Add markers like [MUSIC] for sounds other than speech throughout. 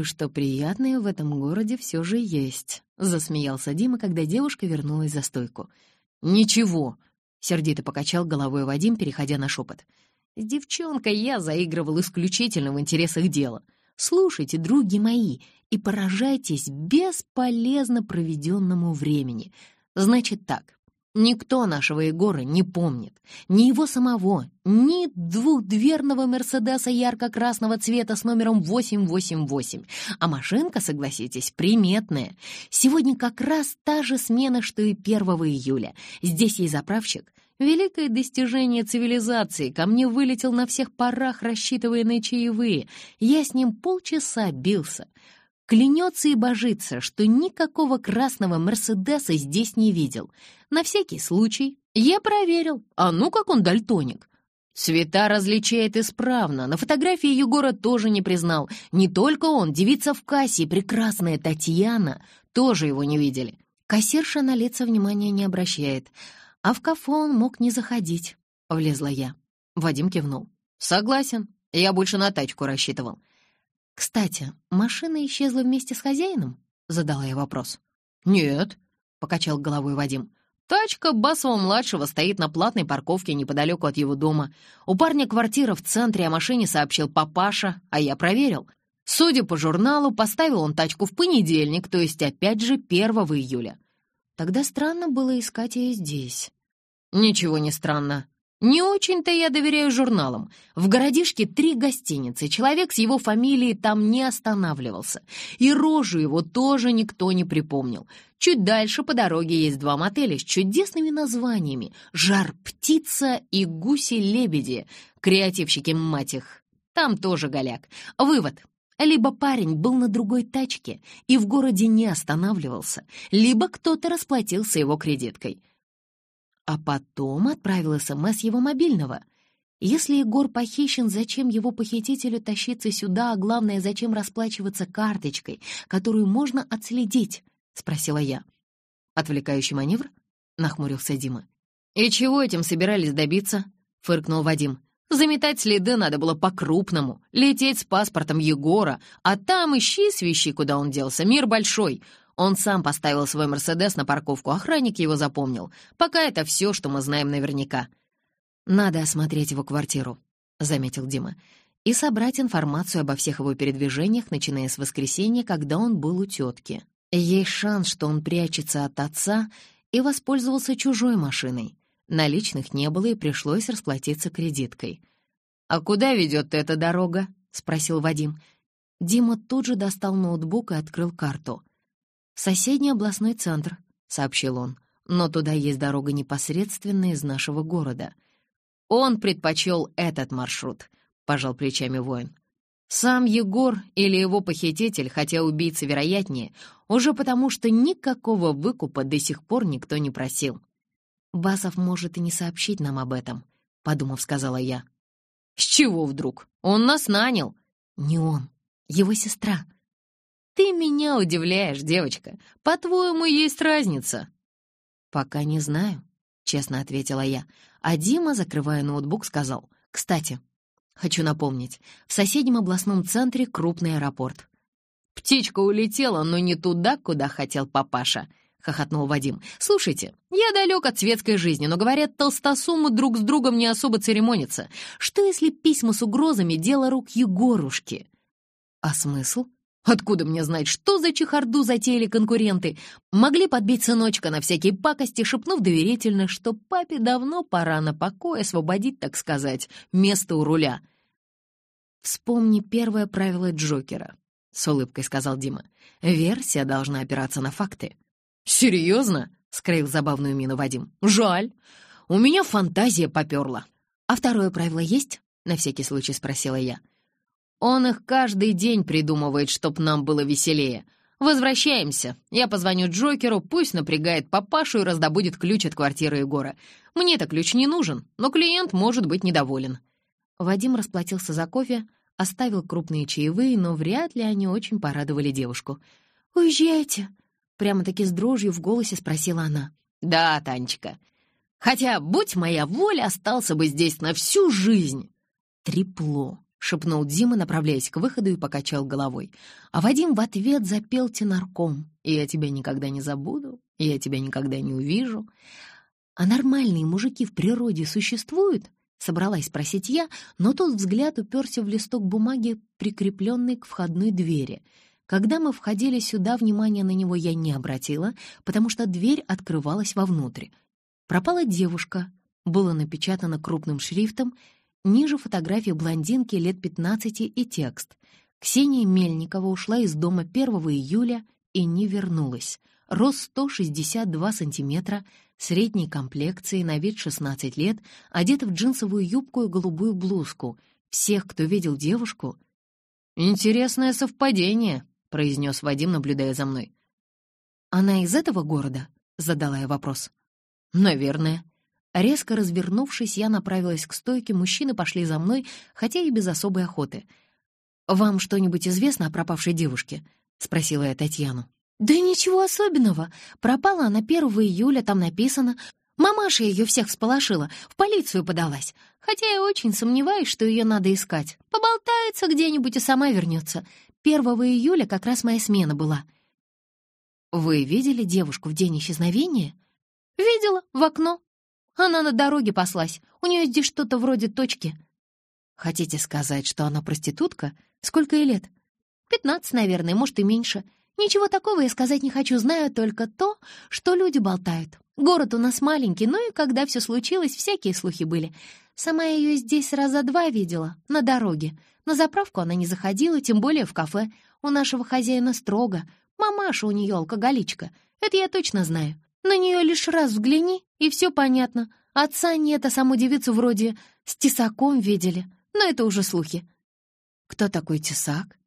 кое-что приятное в этом городе все же есть», — засмеялся Дима, когда девушка вернулась за стойку. «Ничего», — сердито покачал головой Вадим, переходя на шепот. «С девчонкой я заигрывал исключительно в интересах дела. Слушайте, други мои, и поражайтесь бесполезно проведенному времени. Значит так, Никто нашего Егора не помнит. Ни его самого, ни двухдверного Мерседеса ярко-красного цвета с номером 888. А машинка, согласитесь, приметная. Сегодня как раз та же смена, что и 1 июля. Здесь есть заправщик. Великое достижение цивилизации. Ко мне вылетел на всех парах, рассчитывая на чаевые. Я с ним полчаса бился. Клянется и божится, что никакого красного Мерседеса здесь не видел. На всякий случай я проверил, а ну как он дальтоник. Цвета различает исправно. На фотографии Егора тоже не признал. Не только он, девица в кассе, прекрасная Татьяна, тоже его не видели. Кассирша на лица внимания не обращает. А в кафе он мог не заходить. Влезла я. Вадим кивнул. «Согласен. Я больше на тачку рассчитывал. «Кстати, машина исчезла вместе с хозяином?» — задала я вопрос. «Нет», — покачал головой Вадим. «Тачка Басова-младшего стоит на платной парковке неподалеку от его дома. У парня квартира в центре, о машине сообщил папаша, а я проверил. Судя по журналу, поставил он тачку в понедельник, то есть опять же 1 июля. Тогда странно было искать ее здесь». «Ничего не странно», не очень-то я доверяю журналам. В городишке три гостиницы, человек с его фамилией там не останавливался. И рожу его тоже никто не припомнил. Чуть дальше по дороге есть два мотеля с чудесными названиями «Жар-птица» и «Гуси-лебеди». Креативщики, мать их. Там тоже голяк. Вывод. Либо парень был на другой тачке и в городе не останавливался, либо кто-то расплатился его кредиткой а потом отправил СМС его мобильного. Если Егор похищен, зачем его похитителю тащиться сюда, а главное, зачем расплачиваться карточкой, которую можно отследить? — спросила я. «Отвлекающий маневр?» — нахмурился Дима. «И чего этим собирались добиться?» — фыркнул Вадим. «Заметать следы надо было по-крупному, лететь с паспортом Егора, а там ищи свищи, куда он делся, мир большой. Он сам поставил свой «Мерседес» на парковку, охранник его запомнил. Пока это все, что мы знаем наверняка. «Надо осмотреть его квартиру», — заметил Дима, «и собрать информацию обо всех его передвижениях, начиная с воскресенья, когда он был у тетки. Есть шанс, что он прячется от отца и воспользовался чужой машиной. Наличных не было, и пришлось расплатиться кредиткой. «А куда ведет эта дорога?» — спросил Вадим. Дима тут же достал ноутбук и открыл карту. «Соседний областной центр», — сообщил он, «но туда есть дорога непосредственно из нашего города». «Он предпочел этот маршрут», — пожал плечами воин. «Сам Егор или его похититель, хотя убийца вероятнее, уже потому что никакого выкупа до сих пор никто не просил». «Басов может и не сообщить нам об этом», — подумав, сказала я. «С чего вдруг? Он нас нанял». «Не он, его сестра», «Ты меня удивляешь, девочка. По-твоему, есть разница?» «Пока не знаю», — честно ответила я. А Дима, закрывая ноутбук, сказал. «Кстати, хочу напомнить, в соседнем областном центре крупный аэропорт». «Птичка улетела, но не туда, куда хотел папаша», — хохотнул Вадим. «Слушайте, я далек от светской жизни, но, говорят, толстосумы друг с другом не особо церемонятся. Что, если письма с угрозами — дело рук Егорушки?» «А смысл?» Откуда мне знать, что за чехарду затеяли конкуренты? Могли подбить сыночка на всякие пакости, шепнув доверительно, что папе давно пора на покой освободить, так сказать, место у руля. «Вспомни первое правило Джокера», — с улыбкой сказал Дима. «Версия должна опираться на факты». «Серьезно?» — скрыл забавную мину Вадим. «Жаль. У меня фантазия поперла». «А второе правило есть?» — на всякий случай спросила я. Он их каждый день придумывает, чтоб нам было веселее. Возвращаемся. Я позвоню Джокеру, пусть напрягает папашу и раздобудет ключ от квартиры Егора. Мне-то ключ не нужен, но клиент может быть недоволен». Вадим расплатился за кофе, оставил крупные чаевые, но вряд ли они очень порадовали девушку. «Уезжайте!» — прямо-таки с дрожью в голосе спросила она. «Да, Танечка. Хотя, будь моя воля, остался бы здесь на всю жизнь». Трепло. Шепнул Дима, направляясь к выходу и покачал головой. А Вадим в ответ запел тенарком. «Я тебя никогда не забуду, я тебя никогда не увижу». «А нормальные мужики в природе существуют?» — собралась спросить я, но тот взгляд уперся в листок бумаги, прикрепленный к входной двери. Когда мы входили сюда, внимания на него я не обратила, потому что дверь открывалась вовнутрь. Пропала девушка, было напечатано крупным шрифтом — Ниже фотография блондинки лет 15 и текст. Ксения Мельникова ушла из дома 1 июля и не вернулась. Рост 162 сантиметра, средней комплекции, на вид 16 лет, одета в джинсовую юбку и голубую блузку. Всех, кто видел девушку... «Интересное совпадение», — произнес Вадим, наблюдая за мной. «Она из этого города?» — задала я вопрос. «Наверное», Резко развернувшись, я направилась к стойке, мужчины пошли за мной, хотя и без особой охоты. «Вам что-нибудь известно о пропавшей девушке?» — спросила я Татьяну. «Да ничего особенного. Пропала она 1 июля, там написано. Мамаша ее всех всполошила, в полицию подалась. Хотя я очень сомневаюсь, что ее надо искать. Поболтается где-нибудь и сама вернется. 1 июля как раз моя смена была». «Вы видели девушку в день исчезновения?» «Видела, в окно», она на дороге паслась. У нее здесь что-то вроде точки». «Хотите сказать, что она проститутка? Сколько ей лет?» «Пятнадцать, наверное, может, и меньше. Ничего такого я сказать не хочу, знаю только то, что люди болтают. Город у нас маленький, ну и когда все случилось, всякие слухи были. Сама я ее здесь раза два видела, на дороге. На заправку она не заходила, тем более в кафе. У нашего хозяина строго. Мамаша у нее алкоголичка. Это я точно знаю. На нее лишь раз взгляни, и все понятно. Отца нет, а саму девицу вроде с тесаком видели. Но это уже слухи. Кто такой тесак?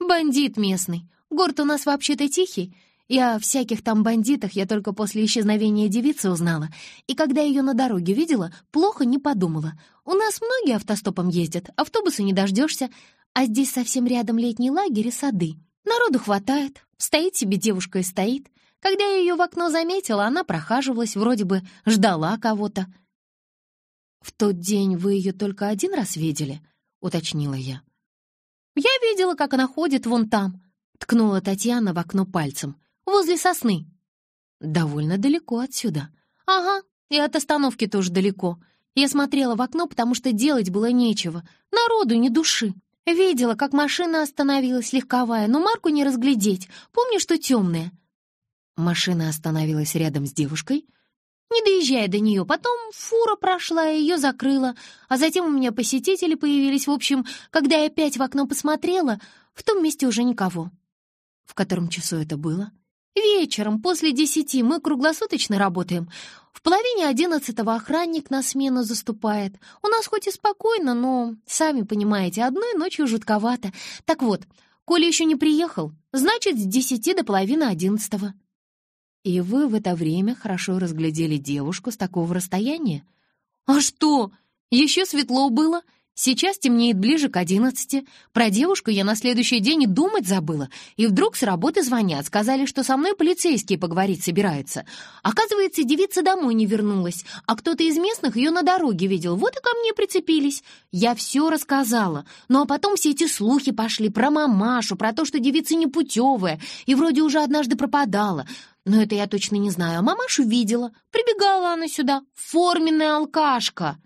Бандит местный. Город у нас вообще-то тихий. И о всяких там бандитах я только после исчезновения девицы узнала. И когда ее на дороге видела, плохо не подумала. У нас многие автостопом ездят, автобусы не дождешься, а здесь совсем рядом летний лагерь и сады. Народу хватает, стоит себе девушка и стоит. Когда я ее в окно заметила, она прохаживалась, вроде бы ждала кого-то. «В тот день вы ее только один раз видели?» — уточнила я. «Я видела, как она ходит вон там», — ткнула Татьяна в окно пальцем, «возле сосны». «Довольно далеко отсюда». «Ага, и от остановки тоже далеко. Я смотрела в окно, потому что делать было нечего. Народу ни души. Видела, как машина остановилась легковая, но марку не разглядеть. Помню, что темная. Машина остановилась рядом с девушкой. Не доезжая до нее, потом фура прошла и ее закрыла, а затем у меня посетители появились. В общем, когда я опять в окно посмотрела, в том месте уже никого. В котором часу это было? Вечером, после десяти, мы круглосуточно работаем. В половине одиннадцатого охранник на смену заступает. У нас хоть и спокойно, но, сами понимаете, одной ночью жутковато. Так вот, Коля еще не приехал, значит, с десяти до половины одиннадцатого. «И вы в это время хорошо разглядели девушку с такого расстояния?» «А что? Еще светло было. Сейчас темнеет ближе к одиннадцати. Про девушку я на следующий день и думать забыла. И вдруг с работы звонят, сказали, что со мной полицейские поговорить собираются. Оказывается, девица домой не вернулась, а кто-то из местных ее на дороге видел. Вот и ко мне прицепились. Я все рассказала. Ну а потом все эти слухи пошли про мамашу, про то, что девица непутевая и вроде уже однажды пропадала. Но это я точно не знаю. А мамашу видела. Прибегала она сюда. Форменная алкашка.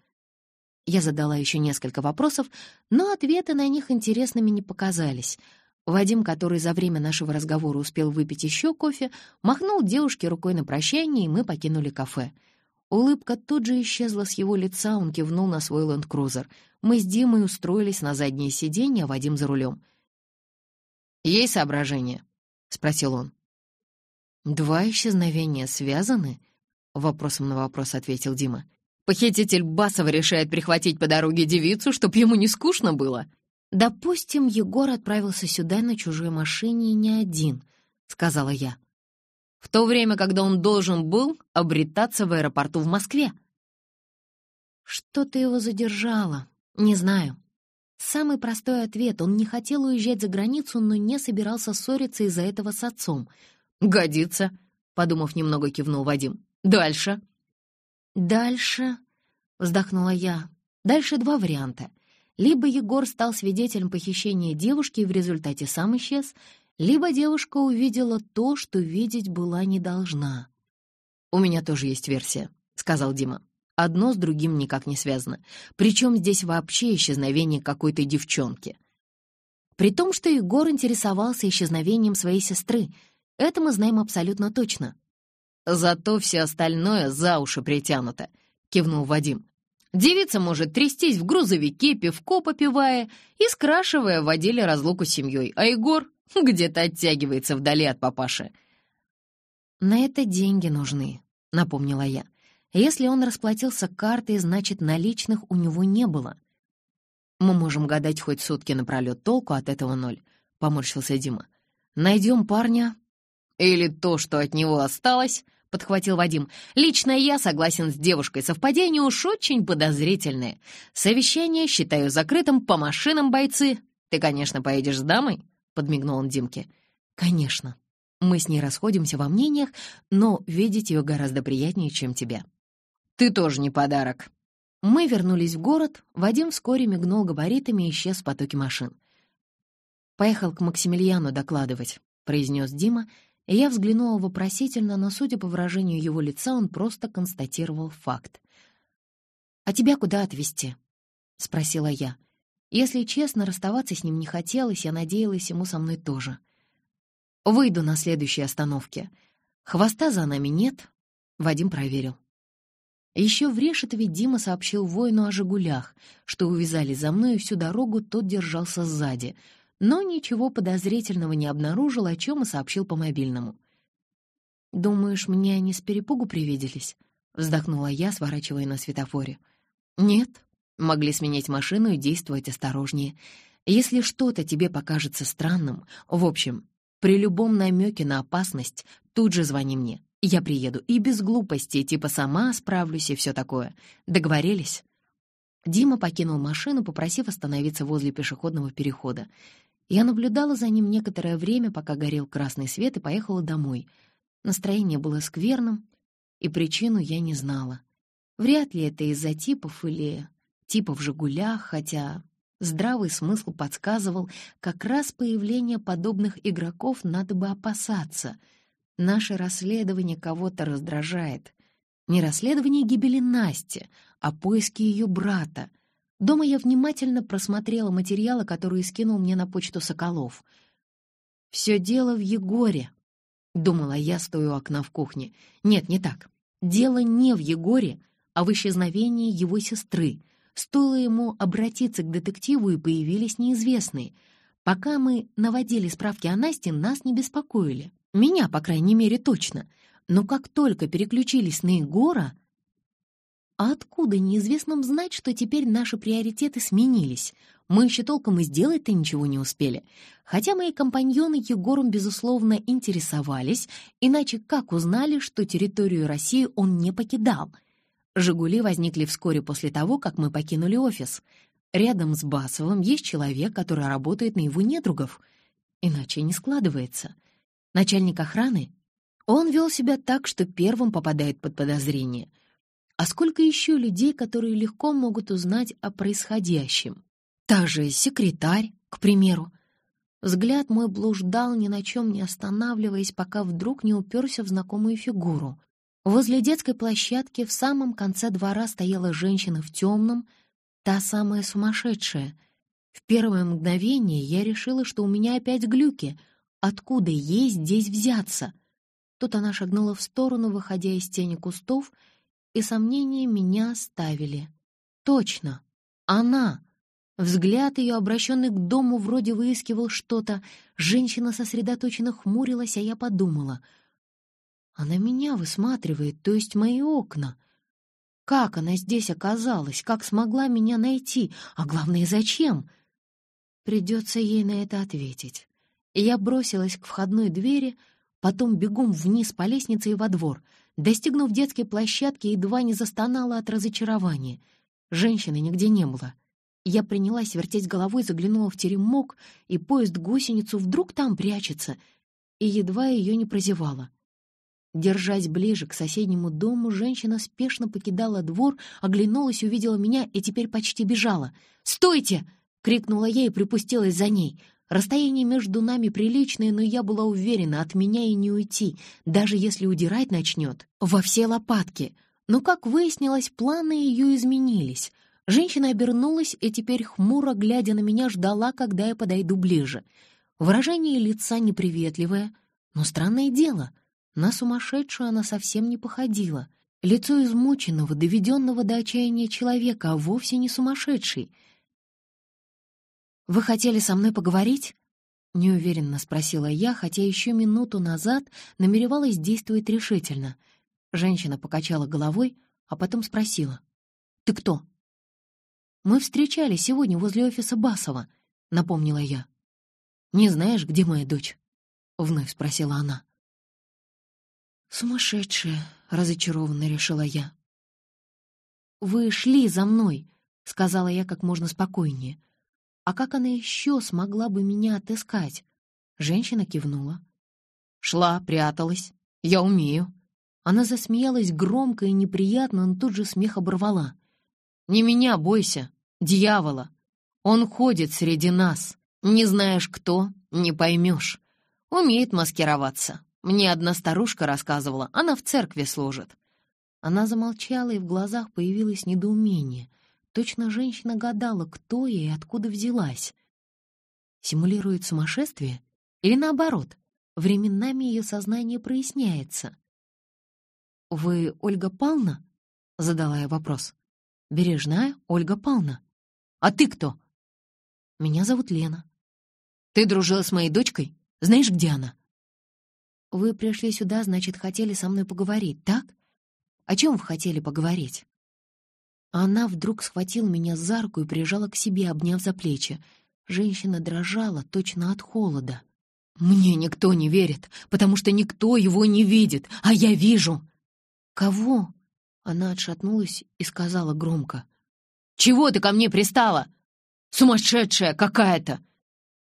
Я задала еще несколько вопросов, но ответы на них интересными не показались. Вадим, который за время нашего разговора успел выпить еще кофе, махнул девушке рукой на прощание, и мы покинули кафе. Улыбка тут же исчезла с его лица, он кивнул на свой ленд-крузер. Мы с Димой устроились на заднее сиденье, а Вадим за рулем. «Есть соображения?» — спросил он. «Два исчезновения связаны?» — вопросом на вопрос ответил Дима. «Похититель Басова решает прихватить по дороге девицу, чтоб ему не скучно было». «Допустим, Егор отправился сюда на чужой машине не один», — сказала я. «В то время, когда он должен был обретаться в аэропорту в Москве». «Что-то его задержало. Не знаю». Самый простой ответ — он не хотел уезжать за границу, но не собирался ссориться из-за этого с отцом — «Годится», — подумав немного, кивнул Вадим. «Дальше». «Дальше», — вздохнула я. «Дальше два варианта. Либо Егор стал свидетелем похищения девушки и в результате сам исчез, либо девушка увидела то, что видеть была не должна. «У меня тоже есть версия», — сказал Дима. «Одно с другим никак не связано. Причем здесь вообще исчезновение какой-то девчонки». При том, что Егор интересовался исчезновением своей сестры, это мы знаем абсолютно точно. «Зато все остальное за уши притянуто», — кивнул Вадим. Девица может трястись в грузовике, пивко попивая и скрашивая в отделе разлуку с семьей, а Егор [LAUGHS] где-то оттягивается вдали от папаши. «На это деньги нужны», — напомнила я. «Если он расплатился картой, значит, наличных у него не было». «Мы можем гадать хоть сутки напролет, толку от этого ноль», — поморщился Дима. «Найдем парня...» «Или то, что от него осталось», — подхватил Вадим. «Лично я согласен с девушкой. Совпадение уж очень подозрительное. Совещание считаю закрытым по машинам, бойцы. Ты, конечно, поедешь с дамой?» — подмигнул он Димке. «Конечно. Мы с ней расходимся во мнениях, но видеть ее гораздо приятнее, чем тебя». «Ты тоже не подарок». Мы вернулись в город. Вадим вскоре мигнул габаритами и исчез в потоке машин. «Поехал к Максимилиану докладывать», — произнес Дима, — я взглянула вопросительно, но, судя по выражению его лица, он просто констатировал факт. «А тебя куда отвезти?» — спросила я. Если честно, расставаться с ним не хотелось, я надеялась ему со мной тоже. «Выйду на следующей остановке. Хвоста за нами нет», — Вадим проверил. Еще в Решетове Дима сообщил воину о «Жигулях», что увязали за мной, и всю дорогу тот держался сзади — но ничего подозрительного не обнаружил, о чем и сообщил по мобильному. «Думаешь, мне они с перепугу привиделись?» — вздохнула я, сворачивая на светофоре. «Нет, могли сменить машину и действовать осторожнее. Если что-то тебе покажется странным, в общем, при любом намеке на опасность тут же звони мне. Я приеду и без глупостей, типа сама справлюсь и все такое. Договорились?» Дима покинул машину, попросив остановиться возле пешеходного перехода. Я наблюдала за ним некоторое время, пока горел красный свет, и поехала домой. Настроение было скверным, и причину я не знала. Вряд ли это из-за типов или типов в «Жигулях», хотя здравый смысл подсказывал, как раз появление подобных игроков надо бы опасаться. Наше расследование кого-то раздражает. Не расследование гибели Насти, а поиски ее брата — Дома я внимательно просмотрела материалы, которые скинул мне на почту Соколов. «Все дело в Егоре», — думала я, стоя у окна в кухне. «Нет, не так. Дело не в Егоре, а в исчезновении его сестры. Стоило ему обратиться к детективу, и появились неизвестные. Пока мы наводили справки о Насте, нас не беспокоили. Меня, по крайней мере, точно. Но как только переключились на Егора, а откуда неизвестным знать, что теперь наши приоритеты сменились? Мы еще толком и сделать-то ничего не успели. Хотя мои компаньоны Егором, безусловно, интересовались, иначе как узнали, что территорию России он не покидал? «Жигули» возникли вскоре после того, как мы покинули офис. Рядом с Басовым есть человек, который работает на его недругов. Иначе не складывается. Начальник охраны? Он вел себя так, что первым попадает под подозрение — а сколько еще людей, которые легко могут узнать о происходящем? Та же секретарь, к примеру. Взгляд мой блуждал, ни на чем не останавливаясь, пока вдруг не уперся в знакомую фигуру. Возле детской площадки в самом конце двора стояла женщина в темном, та самая сумасшедшая. В первое мгновение я решила, что у меня опять глюки. Откуда ей здесь взяться? Тут она шагнула в сторону, выходя из тени кустов, и сомнения меня оставили. Точно, она! Взгляд ее, обращенный к дому, вроде выискивал что-то. Женщина сосредоточенно хмурилась, а я подумала. Она меня высматривает, то есть мои окна. Как она здесь оказалась? Как смогла меня найти? А главное, зачем? Придется ей на это ответить. Я бросилась к входной двери, потом бегом вниз по лестнице и во двор — Достигнув детской площадки, едва не застонала от разочарования. Женщины нигде не было. Я принялась вертеть головой, заглянула в теремок, и поезд-гусеницу вдруг там прячется, и едва ее не прозевала. Держась ближе к соседнему дому, женщина спешно покидала двор, оглянулась, увидела меня и теперь почти бежала. «Стойте!» — крикнула я и припустилась за ней. Расстояние между нами приличное, но я была уверена, от меня и не уйти, даже если удирать начнет, во все лопатки. Но, как выяснилось, планы ее изменились. Женщина обернулась и теперь, хмуро глядя на меня, ждала, когда я подойду ближе. Выражение лица неприветливое, но странное дело — на сумасшедшую она совсем не походила. Лицо измученного, доведенного до отчаяния человека, а вовсе не сумасшедший. «Вы хотели со мной поговорить?» — неуверенно спросила я, хотя еще минуту назад намеревалась действовать решительно. Женщина покачала головой, а потом спросила. «Ты кто?» «Мы встречались сегодня возле офиса Басова», — напомнила я. «Не знаешь, где моя дочь?» — вновь спросила она. «Сумасшедшая!» — разочарованно решила я. «Вы шли за мной!» — сказала я как можно спокойнее. «А как она еще смогла бы меня отыскать?» Женщина кивнула. «Шла, пряталась. Я умею». Она засмеялась громко и неприятно, но тут же смех оборвала. «Не меня бойся, дьявола. Он ходит среди нас. Не знаешь кто, не поймешь. Умеет маскироваться. Мне одна старушка рассказывала, она в церкви служит». Она замолчала, и в глазах появилось недоумение. Точно женщина гадала, кто ей и откуда взялась. Симулирует сумасшествие? Или наоборот, временами ее сознание проясняется? «Вы Ольга Павловна?» — задала я вопрос. «Бережная Ольга Павловна. А ты кто?» «Меня зовут Лена». «Ты дружила с моей дочкой? Знаешь, где она?» Вы пришли сюда, значит, хотели со мной поговорить, так? О чем вы хотели поговорить?» Она вдруг схватила меня за руку и прижала к себе, обняв за плечи. Женщина дрожала точно от холода. «Мне никто не верит, потому что никто его не видит, а я вижу!» «Кого?» Она отшатнулась и сказала громко. «Чего ты ко мне пристала? Сумасшедшая какая-то!»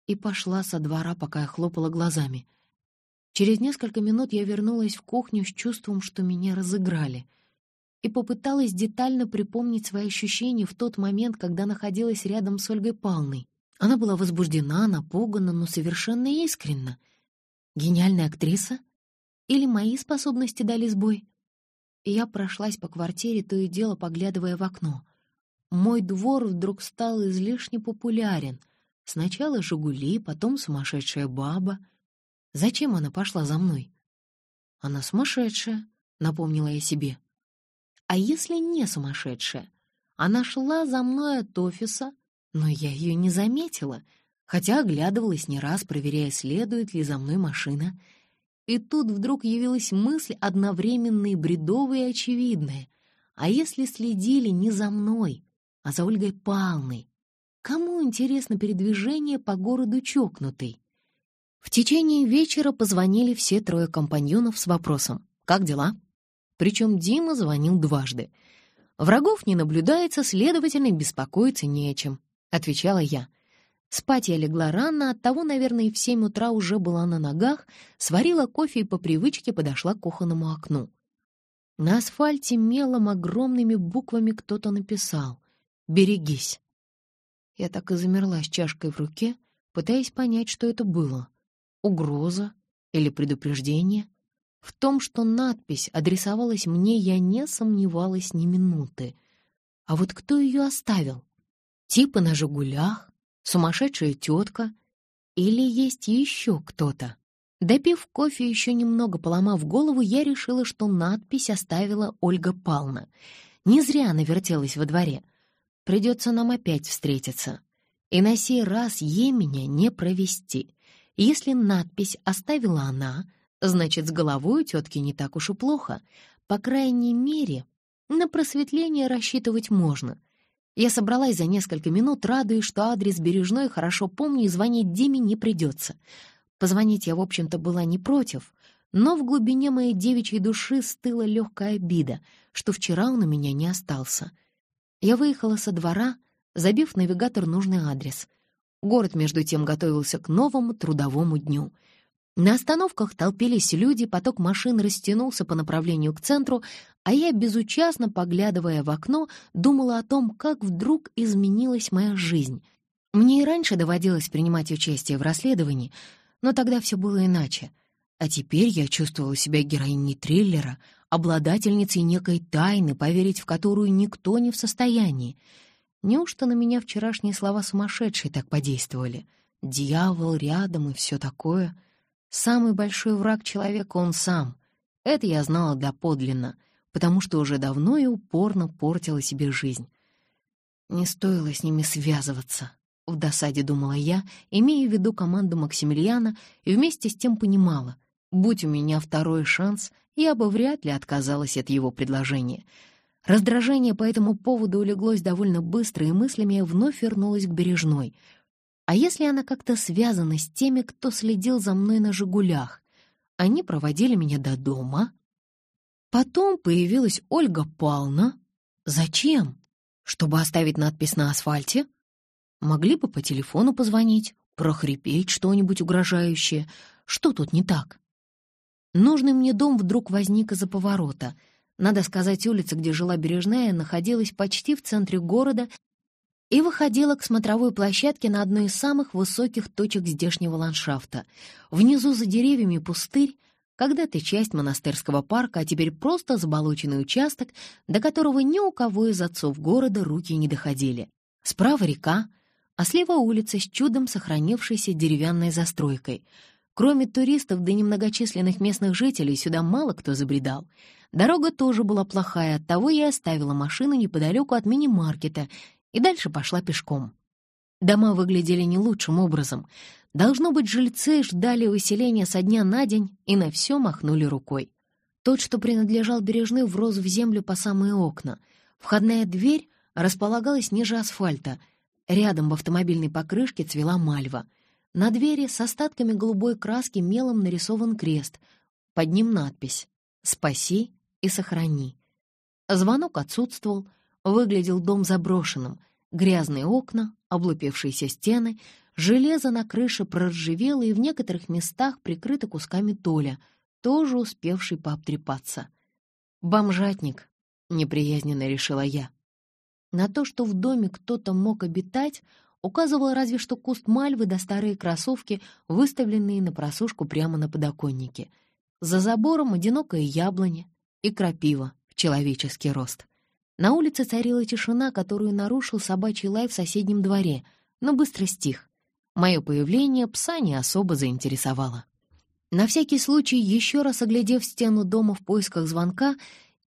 И пошла со двора, пока я хлопала глазами. Через несколько минут я вернулась в кухню с чувством, что меня разыграли, и попыталась детально припомнить свои ощущения в тот момент, когда находилась рядом с Ольгой Палной. Она была возбуждена, напугана, но совершенно искренна. Гениальная актриса? Или мои способности дали сбой? И я прошлась по квартире, то и дело поглядывая в окно. Мой двор вдруг стал излишне популярен. Сначала «Жигули», потом «Сумасшедшая баба». Зачем она пошла за мной? Она сумасшедшая, напомнила я себе. А если не сумасшедшая? Она шла за мной от офиса, но я ее не заметила, хотя оглядывалась не раз, проверяя, следует ли за мной машина. И тут вдруг явилась мысль одновременно и бредовая и очевидная. А если следили не за мной, а за Ольгой Палной? Кому интересно передвижение по городу чокнутой? В течение вечера позвонили все трое компаньонов с вопросом «Как дела?». Причем Дима звонил дважды. «Врагов не наблюдается, следовательно, беспокоиться не о чем», — отвечала я. Спать я легла рано, оттого, наверное, в семь утра уже была на ногах, сварила кофе и по привычке подошла к кухонному окну. На асфальте мелом огромными буквами кто-то написал «Берегись». Я так и замерла с чашкой в руке, пытаясь понять, что это было угроза или предупреждение. В том, что надпись адресовалась мне, я не сомневалась ни минуты. А вот кто ее оставил? Типа на «Жигулях», сумасшедшая тетка или есть еще кто-то? Допив кофе еще немного поломав голову, я решила, что надпись оставила Ольга Пална. Не зря она вертелась во дворе. Придется нам опять встретиться. И на сей раз ей меня не провести. Если надпись оставила она, значит, с головой у тетки не так уж и плохо. По крайней мере, на просветление рассчитывать можно. Я собралась за несколько минут, радуясь, что адрес Бережной хорошо помню и звонить Диме не придется. Позвонить я, в общем-то, была не против, но в глубине моей девичьей души стыла легкая обида, что вчера он у меня не остался. Я выехала со двора, забив навигатор нужный адрес — Город, между тем, готовился к новому трудовому дню. На остановках толпились люди, поток машин растянулся по направлению к центру, а я, безучастно поглядывая в окно, думала о том, как вдруг изменилась моя жизнь. Мне и раньше доводилось принимать участие в расследовании, но тогда все было иначе. А теперь я чувствовала себя героиней триллера, обладательницей некой тайны, поверить в которую никто не в состоянии. Неужто на меня вчерашние слова сумасшедшие так подействовали? Дьявол рядом и все такое. Самый большой враг человека — он сам. Это я знала доподлинно — потому что уже давно и упорно портила себе жизнь. Не стоило с ними связываться, — в досаде думала я, имея в виду команду Максимилиана, и вместе с тем понимала, будь у меня второй шанс, я бы вряд ли отказалась от его предложения. Раздражение по этому поводу улеглось довольно быстро, и мыслями я вновь вернулась к Бережной. А если она как-то связана с теми, кто следил за мной на «Жигулях»? Они проводили меня до дома, Потом появилась Ольга Павловна. Зачем? Чтобы оставить надпись на асфальте? Могли бы по телефону позвонить, прохрипеть что-нибудь угрожающее. Что тут не так? Нужный мне дом вдруг возник из-за поворота. Надо сказать, улица, где жила Бережная, находилась почти в центре города и выходила к смотровой площадке на одной из самых высоких точек здешнего ландшафта. Внизу за деревьями пустырь, когда-то часть монастырского парка, а теперь просто заболоченный участок, до которого ни у кого из отцов города руки не доходили. Справа река, а слева улица с чудом сохранившейся деревянной застройкой. Кроме туристов да немногочисленных местных жителей сюда мало кто забредал. Дорога тоже была плохая, оттого я оставила машину неподалеку от мини-маркета и дальше пошла пешком. Дома выглядели не лучшим образом. Должно быть, жильцы ждали выселения со дня на день и на все махнули рукой. Тот, что принадлежал Бережны, врос в землю по самые окна. Входная дверь располагалась ниже асфальта. Рядом в автомобильной покрышке цвела мальва. На двери с остатками голубой краски мелом нарисован крест. Под ним надпись «Спаси и сохрани». Звонок отсутствовал, выглядел дом заброшенным. Грязные окна, облупившиеся стены — Железо на крыше проржавело и в некоторых местах прикрыто кусками толя, тоже успевший пообтрепаться. «Бомжатник», — неприязненно решила я. На то, что в доме кто-то мог обитать, указывал разве что куст мальвы да старые кроссовки, выставленные на просушку прямо на подоконнике. За забором одинокое яблоня и крапива в человеческий рост. На улице царила тишина, которую нарушил собачий лай в соседнем дворе, но быстро стих. Мое появление пса не особо заинтересовало. На всякий случай, еще раз оглядев стену дома в поисках звонка,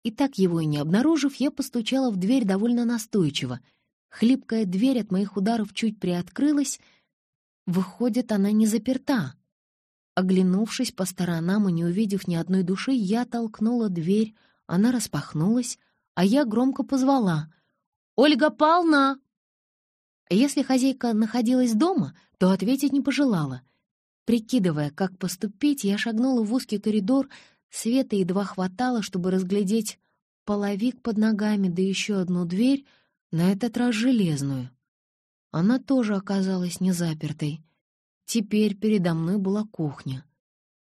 и так его и не обнаружив, я постучала в дверь довольно настойчиво. Хлипкая дверь от моих ударов чуть приоткрылась. Выходит, она не заперта. Оглянувшись по сторонам и не увидев ни одной души, я толкнула дверь, она распахнулась, а я громко позвала. «Ольга Павловна!» Если хозяйка находилась дома, то ответить не пожелала. Прикидывая, как поступить, я шагнула в узкий коридор, света едва хватало, чтобы разглядеть половик под ногами, да еще одну дверь, на этот раз железную. Она тоже оказалась не запертой. Теперь передо мной была кухня.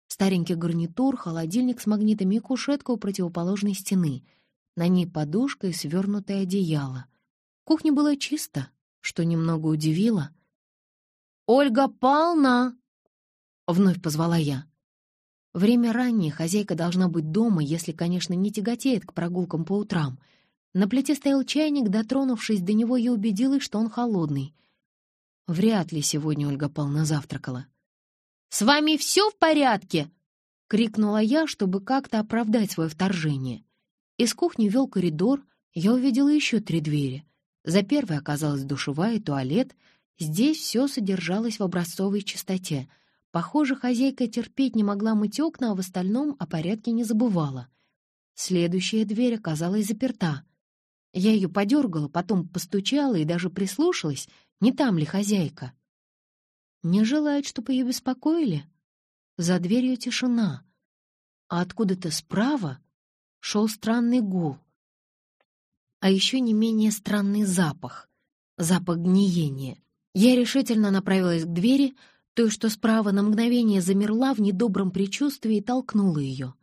Старенький гарнитур, холодильник с магнитами и кушетка у противоположной стены. На ней подушка и свернутое одеяло. Кухня была чисто, что немного удивило. «Ольга Павловна!» — вновь позвала я. Время раннее, хозяйка должна быть дома, если, конечно, не тяготеет к прогулкам по утрам. На плите стоял чайник, дотронувшись до него, я убедилась, что он холодный. Вряд ли сегодня Ольга Павловна завтракала. «С вами все в порядке?» — крикнула я, чтобы как-то оправдать свое вторжение. Из кухни вел коридор, я увидела еще три двери — за первой оказалась душевая и туалет. Здесь все содержалось в образцовой чистоте. Похоже, хозяйка терпеть не могла мыть окна, а в остальном о порядке не забывала. Следующая дверь оказалась заперта. Я ее подергала, потом постучала и даже прислушалась, не там ли хозяйка. Не желает, чтобы ее беспокоили? За дверью тишина, а откуда-то справа шел странный гул а еще не менее странный запах. Запах гниения. Я решительно направилась к двери, Той, что справа на мгновение замерла в недобром предчувствии и толкнула ее.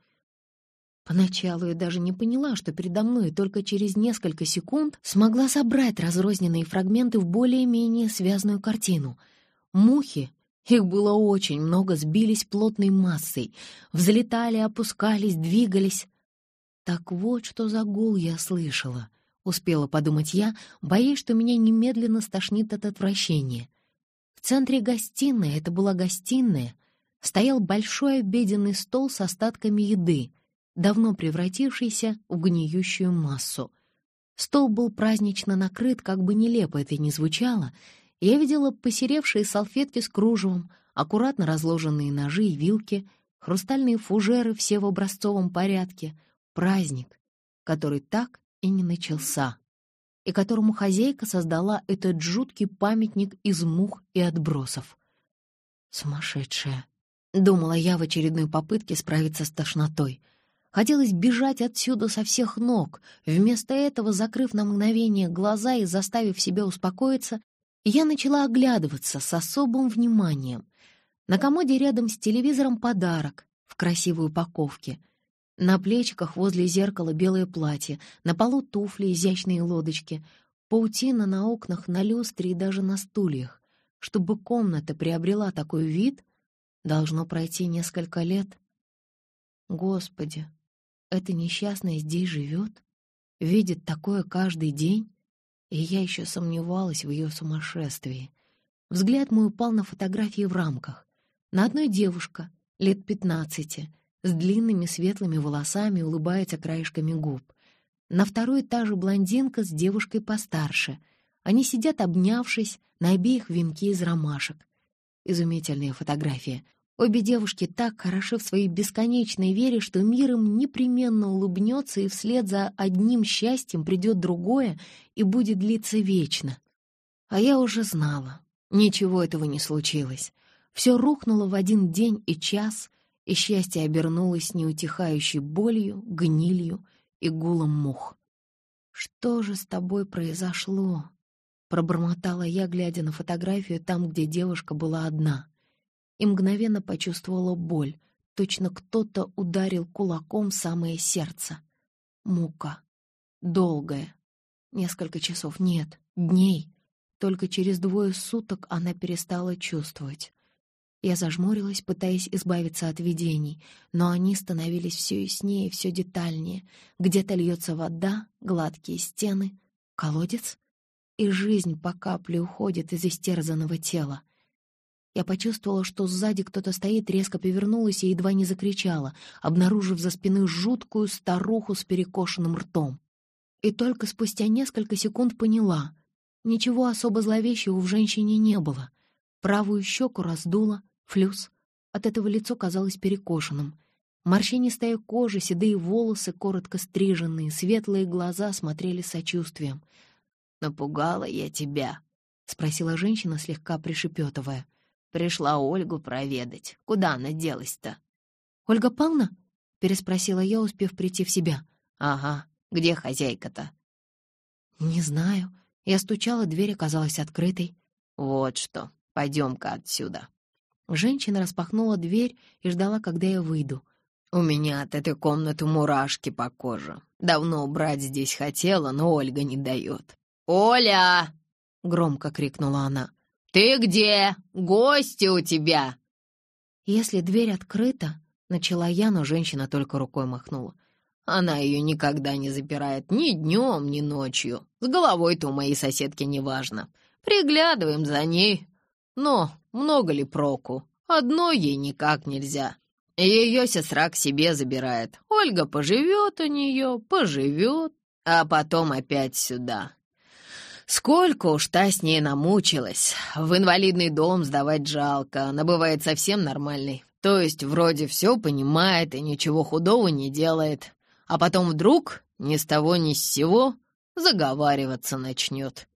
Поначалу я даже не поняла, что передо мной, только через несколько секунд смогла собрать разрозненные фрагменты в более-менее связанную картину. Мухи, их было очень много, сбились плотной массой, взлетали, опускались, двигались. Так вот, что за гул я слышала, успела подумать я, боясь, что меня немедленно стошнит от отвращения. В центре гостиной, это была гостиная, стоял большой обеденный стол с остатками еды — давно превратившийся в гниющую массу. Стол был празднично накрыт, как бы нелепо это ни звучало, я видела посеревшие салфетки с кружевом, аккуратно разложенные ножи и вилки, хрустальные фужеры все в образцовом порядке, праздник, который так и не начался, и которому хозяйка создала этот жуткий памятник из мух и отбросов. «Сумасшедшая!» — думала я в очередной попытке справиться с тошнотой — Хотелось бежать отсюда со всех ног. Вместо этого, закрыв на мгновение глаза и заставив себя успокоиться, я начала оглядываться с особым вниманием. На комоде рядом с телевизором подарок в красивой упаковке. На плечиках возле зеркала белое платье, на полу туфли, изящные лодочки, паутина на окнах, на люстре и даже на стульях. Чтобы комната приобрела такой вид, должно пройти несколько лет. Господи, эта несчастная здесь живет, видит такое каждый день, и я еще сомневалась в ее сумасшествии. Взгляд мой упал на фотографии в рамках. На одной девушка, лет пятнадцати, с длинными светлыми волосами, улыбается краешками губ. На второй та же блондинка с девушкой постарше. Они сидят, обнявшись, на обеих венки из ромашек. Изумительная фотография. Обе девушки так хороши в своей бесконечной вере, что мир им непременно улыбнется, и вслед за одним счастьем придет другое и будет длиться вечно. А я уже знала, ничего этого не случилось. Все рухнуло в один день и час, и счастье обернулось неутихающей болью, гнилью и гулом мух. «Что же с тобой произошло?» — пробормотала я, глядя на фотографию там, где девушка была одна — и мгновенно почувствовала боль. Точно кто-то ударил кулаком в самое сердце. Мука. Долгая. Несколько часов. Нет, дней. Только через двое суток она перестала чувствовать. Я зажмурилась, пытаясь избавиться от видений, но они становились все яснее, все детальнее. Где-то льется вода, гладкие стены, колодец, и жизнь по капле уходит из истерзанного тела. Я почувствовала, что сзади кто-то стоит, резко повернулась и едва не закричала, обнаружив за спиной жуткую старуху с перекошенным ртом. И только спустя несколько секунд поняла — ничего особо зловещего в женщине не было. Правую щеку раздуло, флюс. От этого лицо казалось перекошенным. Морщинистая кожа, седые волосы, коротко стриженные, светлые глаза смотрели сочувствием. «Напугала я тебя?» — спросила женщина, слегка пришепетывая. Пришла Ольгу проведать. Куда она делась-то?» «Ольга Павловна?» — переспросила я, успев прийти в себя. «Ага. Где хозяйка-то?» «Не знаю. Я стучала, дверь оказалась открытой». «Вот что. Пойдем-ка отсюда». Женщина распахнула дверь и ждала, когда я выйду. «У меня от этой комнаты мурашки по коже. Давно убрать здесь хотела, но Ольга не дает». «Оля!» — громко крикнула она. «Ты где? Гости у тебя!» «Если дверь открыта», — начала я, но женщина только рукой махнула. «Она ее никогда не запирает ни днем, ни ночью. С головой-то у моей соседки неважно. Приглядываем за ней. Но много ли проку? Одной ей никак нельзя. Ее сестра к себе забирает. Ольга поживет у нее, поживет, а потом опять сюда. Сколько уж та с ней намучилась. В инвалидный дом сдавать жалко, она бывает совсем нормальной. То есть вроде все понимает и ничего худого не делает. А потом вдруг, ни с того ни с сего, заговариваться начнет.